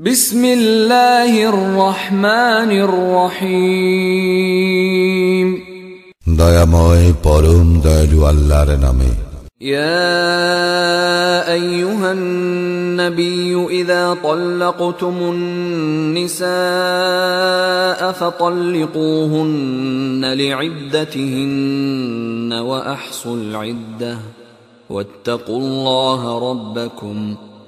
بسم الله الرحمن الرحيم দয়াময় পরম দয়ালু আল্লাহর নামে يا ايها النبي اذا طلقتم النساء فطلقوهن لعدتهن واحصوا العده واتقوا الله ربكم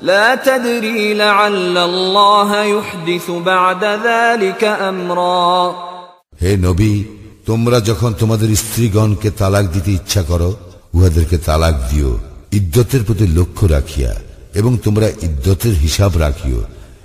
لا تدري لعل الله يحدث بعد ذلك أمرا হে নবী তোমরা যখন তোমাদের স্ত্রীগণকে তালাক দিতে ইচ্ছা করো উহাদেরকে তালাক দিও ইদ্যতের প্রতি লক্ষ্য রাখিয়া এবং তোমরা ইদ্যতের হিসাব রাখিও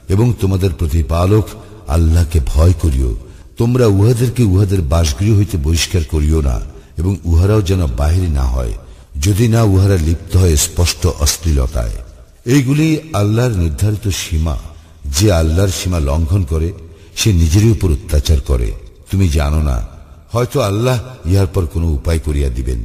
এবং তোমাদের প্রতিপালক আল্লাহকে ভয় করিও তোমরা উহাদেরকে উহাদের বাসগৃহ হইতে বহিষ্কার করিও না এবং উহারাও যেন বাহির না হয় যদি না উহারা লিপ্ত হয় স্পষ্ট অশ্লীলতায় এইগুলি আল্লাহর নির্ধারিত সীমা। যে আল্লাহর সীমা লঙ্ঘন করে, সে নিজেরই উপর অত্যাচার করে। তুমি জানো না, হয়তো আল্লাহ ইহার পর কোনো উপায় করিয়া দিবেন।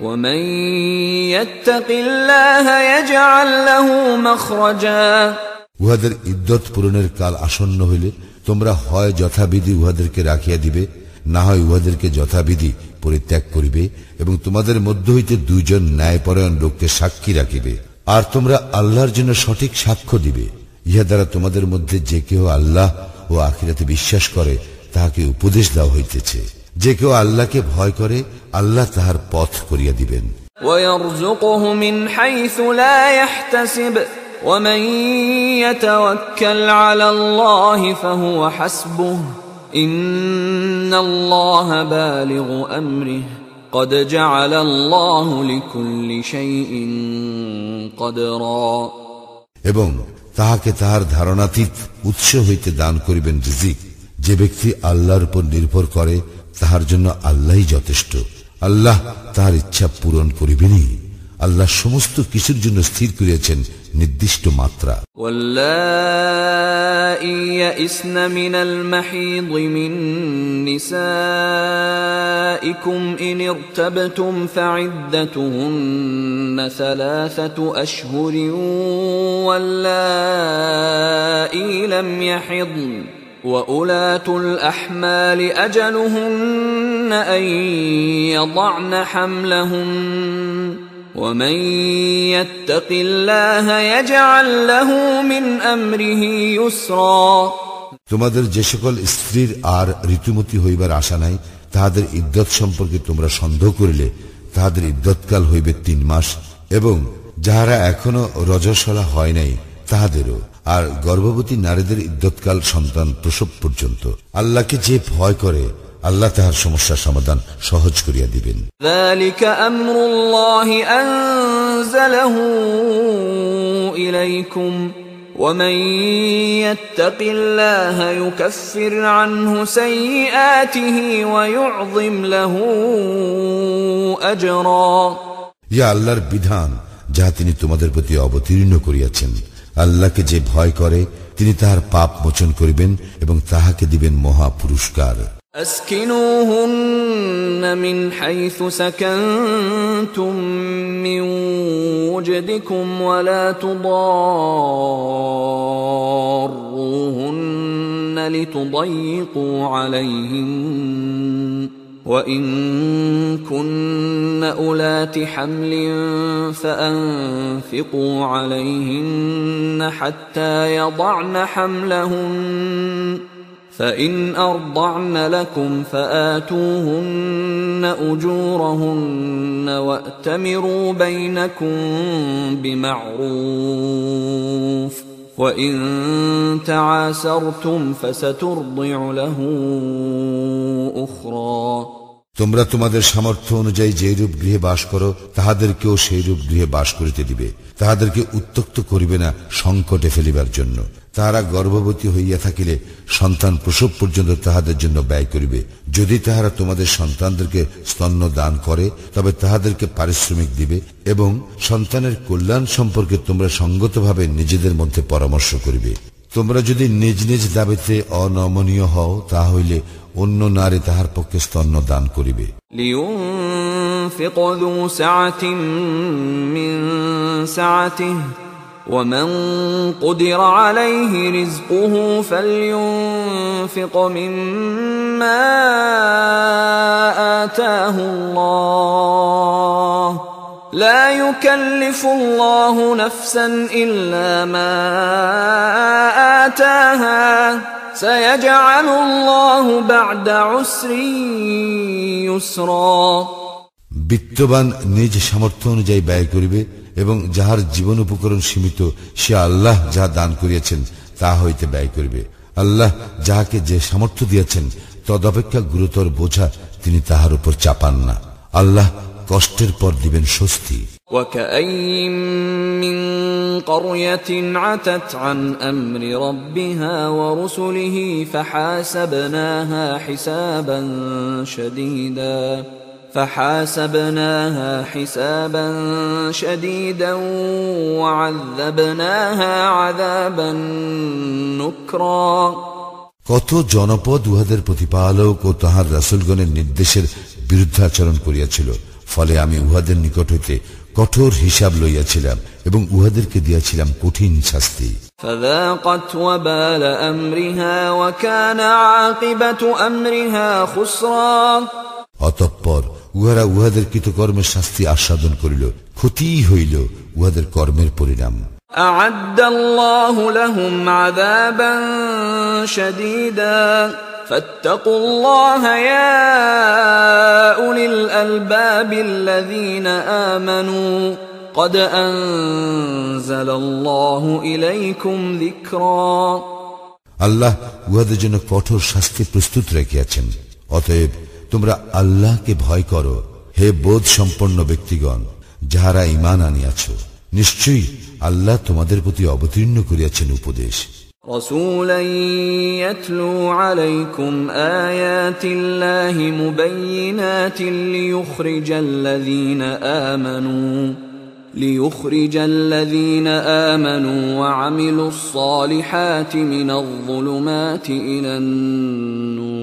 ومن يتق الله يجعل له مخرجا উহাদের ইদ্যত পূরণের কাল আসন্ন হইলে তোমরা হয় যথাবিধি উহাদেরকে রাখিয়া দিবে না হয় উহাদেরকে যথাবিধি পরিত্যাগ করিবে এবং তোমাদের মধ্য হইতে দুইজন ন্যায়পরায়ণ লোককে সাক্ষী রাখিবে আর তোমরা আল্লাহর জন্য সঠিক সাক্ষ্য দিবে ইহা দ্বারা তোমাদের মধ্যে যে কেউ আল্লাহ ও আখিরাতে বিশ্বাস করে তাহাকে উপদেশ দেওয়া হইতেছে যে কেউ আল্লাহকে ভয় করে আল্লাহ তাহার পথ করিয়া দিবেন। এবং তাহাকে তাহার ধারণাতীত উৎস হইতে দান করিবেন রিজিক। যে ব্যক্তি আল্লাহর উপর নির্ভর করে তাহার জন্য আল্লাহই যথেষ্ট আল্লাহ তাহার ইচ্ছা পূরণ করিবেনই আল্লাহ সমস্ত কিছুর জন্য স্থির করিয়াছেন নির্দিষ্ট মাত্রা واللائي يئسن من المحيض من نسائكم إن ارتبتم فعدتهن ثلاثة أشهر واللائي لم يحضن وأولاة الأحمال أجلهن أن يضعن حملهن ومن يتق الله يجعل له من امره يسرا তোমাদের যে সকল স্ত্রীর আর ঋতুমতি হইবার আশা নাই তাহাদের ইদ্যত সম্পর্কে তোমরা সন্দেহ করিলে তাহাদের ইদ্যৎকাল হইবে তিন মাস এবং যাহারা এখনো রজস্বলা হয় নাই তাহাদেরও আর গর্ভবতী নারীদের ইদ্যৎকাল সন্তান প্রসব পর্যন্ত আল্লাহকে যে ভয় করে আল্লাহ তাহার সমস্যার সমাধান সহজ করিয়া দিবেন ذلك امر الله انزله اليكم ومن يتق الله يكفر عنه سيئاته ويعظم له اجرا ইয়া আল্লাহর বিধান যাহা তিনি তোমাদের প্রতি অবতীর্ণ করিয়াছেন আল্লাহকে যে ভয় করে তিনি তাহার পাপ মোচন করিবেন এবং তাহাকে দিবেন মহা পুরস্কার أسكنوهن من حيث سكنتم من وجدكم ولا تضاروهن لتضيقوا عليهن وإن كن أولات حمل فأنفقوا عليهن حتى يضعن حملهن فإن أرضعن لكم فآتوهن أجورهن وأتمروا بينكم بمعروف وإن تعاسرتم فسترضع له তোমরা তোমাদের সামর্থ্য অনুযায়ী যে রূপ গৃহে বাস করো, তাহাদেরকেও সেই রূপ গৃহে বাস করিতে দিবে। তাহাদেরকে উত্তক্ত করিবে না সংকটে ফেলিবার জন্য। তাহারা গর্ভবতী হইয়া থাকিলে সন্তান প্রসব পর্যন্ত তাহাদের জন্য ব্যয় করিবে। যদি তাহারা তোমাদের সন্তানদেরকে স্তন্য দান করে, তবে তাহাদেরকে পারিশ্রমিক দিবে এবং সন্তানের কল্যাণ সম্পর্কে তোমরা সঙ্গতভাবে নিজেদের মধ্যে পরামর্শ করিবে। তোমরা যদি নিজ নিজ দাবিতে অনমনীয় হও তা হইলে অন্য নারী তাহার পক্ষে স্তন্য দান করিবে لينفق ذو سعة من سعته ومن قدر عليه رزقه فلينفق مما آتاه الله لا يكلف الله نفسا إلا ما آتاها سيجعل الله بعد عسر يسرا বিত্তবান নিজ সামর্থ্য অনুযায়ী ব্যয় করিবে এবং যাহার জীবন উপকরণ সীমিত সে আল্লাহ যাহা দান করিয়াছেন তা হইতে ব্যয় করিবে আল্লাহ যাহাকে যে সামর্থ্য দিয়েছেন তদপেক্ষা গুরুতর বোঝা তিনি তাহার উপর চাপান না আল্লাহ কষ্টের পর দিবেন স্বস্তি وكأي من قرية عتت عن أمر ربها ورسله فحاسبناها حسابا شديدا فحاسبناها حسابا شديدا وعذبناها عذابا نكرا কত জনপদ উহাদের প্রতিপালক ও তাহার রাসুলগণের নির্দেশের বিরুদ্ধাচরণ করিয়াছিল ফলে আমি উহাদের নিকট হইতে কঠোর হিসাব লইয়াছিলাম এবং উহাদেরকে দিয়াছিলাম কঠিন শাস্তি فذاقت وبال أمرها وكان عاقبة أمرها خسرا অতঃপর উহারা উহাদের কৃতকর্মের শাস্তি আস্বাদন করিল ক্ষতিই হইল উহাদের কর্মের পরিণাম أعد الله لهم عذابا شديدا فاتقوا الله يا أولي الألباب الذين آمنوا قد أنزل الله إليكم ذكرا আল্লাহ উহাদের জন্য কঠোর শাস্তি প্রস্তুত রেখেছেন অতএব তোমরা আল্লাহকে ভয় করো হে বোধ সম্পন্ন ব্যক্তিগণ যাহারা ইমান আনিয়াছ নিশ্চয়ই আল্লাহ তোমাদের প্রতি অবতীর্ণ করিয়াছেন উপদেশ رسولا يتلو عليكم آيات الله مبينات ليخرج الذين آمنوا ليخرج الذين آمنوا وعملوا الصالحات من الظلمات إلى النور.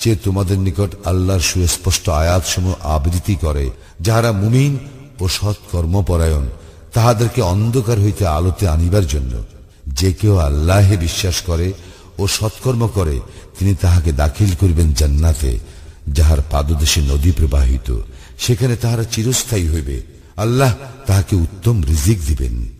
যে তোমাদের নিকট আল্লাহর সুস্পষ্ট আয়াতসমূহ আবৃত্তি করে, যাহারা মুমিন ও সৎ কর্মপরায়ণ, তাহাদেরকে অন্ধকার হইতে আলোতে আনিবার জন্য। যে কেউ আল্লাহে বিশ্বাস করে ও সৎকর্ম করে, তিনি তাহাকে দাখিল করিবেন জান্নাতে, যাহার পাদদেশে নদী প্রবাহিত। সেখানে তাহারা চিরস্থায়ী হইবে। আল্লাহ তাহাকে উত্তম রিজিক দিবেন।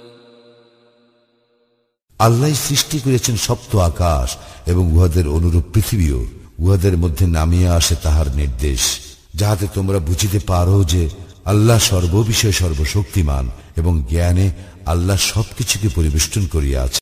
আল্লাহ সৃষ্টি করেছেন সপ্ত আকাশ এবং উহাদের অনুরূপ পৃথিবীও। উহাদের মধ্যে নামিয়া আসে তাহার নির্দেশ, যাহাতে তোমরা বুঝিতে পারো যে আল্লাহ সর্ববিষয়ে সর্বশক্তিমান এবং জ্ঞানে আল্লাহ সবকিছুকে পরিবেষ্টন করিয়া আছে